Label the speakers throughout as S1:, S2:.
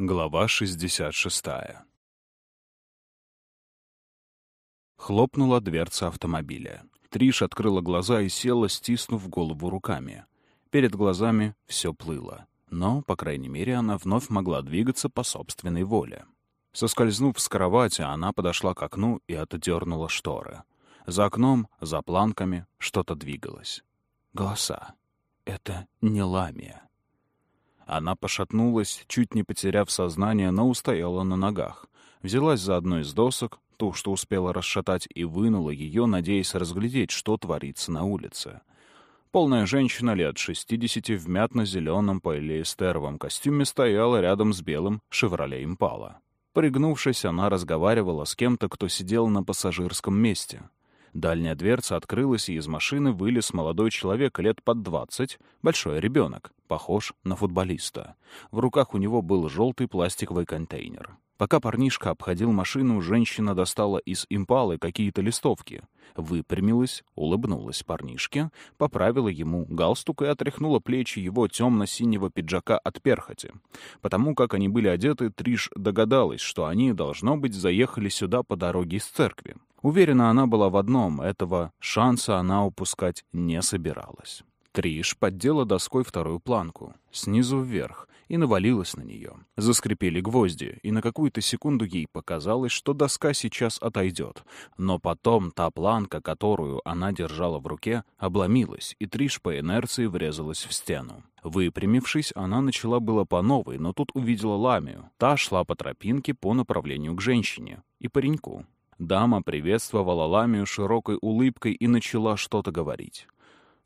S1: Глава 66. Хлопнула дверца автомобиля. Триш открыла глаза и села, стиснув голову руками. Перед глазами все плыло. Но, по крайней мере, она вновь могла двигаться по собственной воле. Соскользнув с кровати, она подошла к окну и отдернула шторы. За окном, за планками, что-то двигалось. Голоса. Это не ламия. Она пошатнулась, чуть не потеряв сознание, но устояла на ногах. Взялась за одну из досок, ту, что успела расшатать, и вынула ее, надеясь разглядеть, что творится на улице. Полная женщина лет 60 в мятно-зеленом полиэстеровом костюме стояла рядом с белым «Шевроле Импала». Пригнувшись, она разговаривала с кем-то, кто сидел на пассажирском месте. Дальняя дверца открылась, и из машины вылез молодой человек лет под двадцать, большой ребенок, похож на футболиста. В руках у него был желтый пластиковый контейнер. Пока парнишка обходил машину, женщина достала из импалы какие-то листовки. Выпрямилась, улыбнулась парнишке, поправила ему галстук и отряхнула плечи его темно-синего пиджака от перхоти. Потому как они были одеты, Триш догадалась, что они, должно быть, заехали сюда по дороге из церкви. Уверена она была в одном — этого шанса она упускать не собиралась. Триш поддела доской вторую планку, снизу вверх, и навалилась на нее. Заскрипели гвозди, и на какую-то секунду ей показалось, что доска сейчас отойдет. Но потом та планка, которую она держала в руке, обломилась, и Триш по инерции врезалась в стену. Выпрямившись, она начала было по новой, но тут увидела Ламию. Та шла по тропинке по направлению к женщине и пареньку. Дама приветствовала Ламию широкой улыбкой и начала что-то говорить.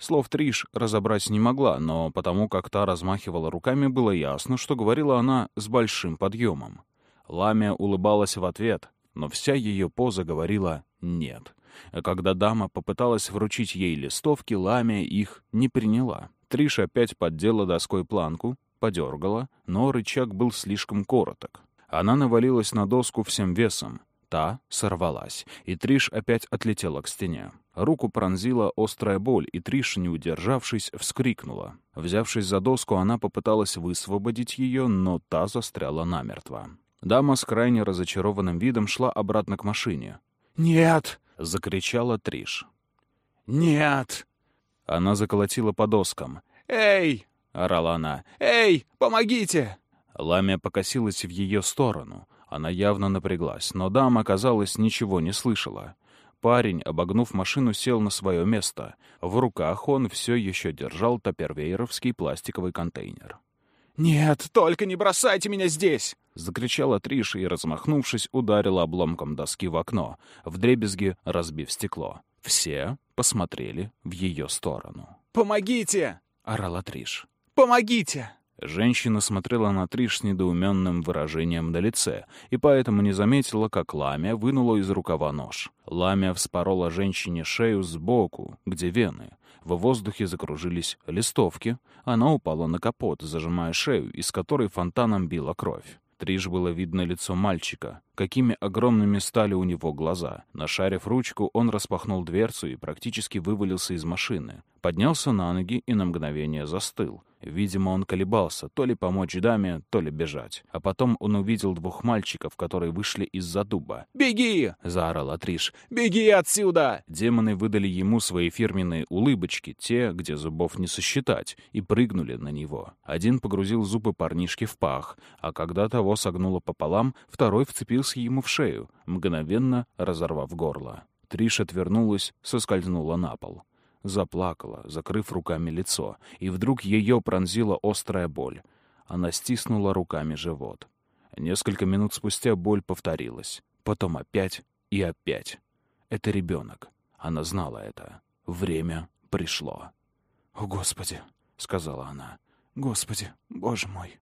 S1: Слов Триш разобрать не могла, но потому как та размахивала руками, было ясно, что говорила она с большим подъемом. Ламия улыбалась в ответ, но вся ее поза говорила «нет». Когда дама попыталась вручить ей листовки, Ламия их не приняла. Триш опять поддела доской планку, подергала, но рычаг был слишком короток. Она навалилась на доску всем весом. Та сорвалась, и Триш опять отлетела к стене. Руку пронзила острая боль, и Триш, не удержавшись, вскрикнула. Взявшись за доску, она попыталась высвободить ее, но та застряла намертво. Дама с крайне разочарованным видом шла обратно к машине.
S2: «Нет!»
S1: — закричала Триш.
S2: «Нет!»
S1: Она заколотила по доскам.
S2: «Эй!»
S1: — орала она.
S2: «Эй, помогите!»
S1: Ламия покосилась в ее сторону. Она явно напряглась, но дама, казалось, ничего не слышала. Парень, обогнув машину, сел на свое место. В руках он все еще держал топервейеровский пластиковый контейнер.
S2: «Нет, только не бросайте меня здесь!»
S1: — закричала Триша и, размахнувшись, ударила обломком доски в окно, вдребезги разбив стекло. Все посмотрели в ее сторону.
S2: «Помогите!»
S1: — орала Триш.
S2: «Помогите!»
S1: Женщина смотрела на Триш с недоуменным выражением на лице, и поэтому не заметила, как Ламия вынула из рукава нож. Ламия вспорола женщине шею сбоку, где вены. В воздухе закружились листовки. Она упала на капот, зажимая шею, из которой фонтаном била кровь. Триш было видно лицо мальчика, какими огромными стали у него глаза. Нашарив ручку, он распахнул дверцу и практически вывалился из машины. Поднялся на ноги и на мгновение застыл. Видимо, он колебался, то ли помочь даме, то ли бежать. А потом он увидел двух мальчиков, которые вышли из-за дуба.
S2: «Беги!» — заорала Триш. «Беги отсюда!»
S1: Демоны выдали ему свои фирменные улыбочки, те, где зубов не сосчитать, и прыгнули на него. Один погрузил зубы парнишки в пах, а когда того согнуло пополам, второй вцепился ему в шею, мгновенно разорвав горло. Триш отвернулась, соскользнула на пол заплакала, закрыв руками лицо, и вдруг ее пронзила острая боль. Она стиснула руками живот. Несколько минут спустя боль повторилась. Потом опять и опять. Это ребенок. Она знала это. Время пришло.
S2: «О, Господи!» — сказала она. «Господи, Боже мой!»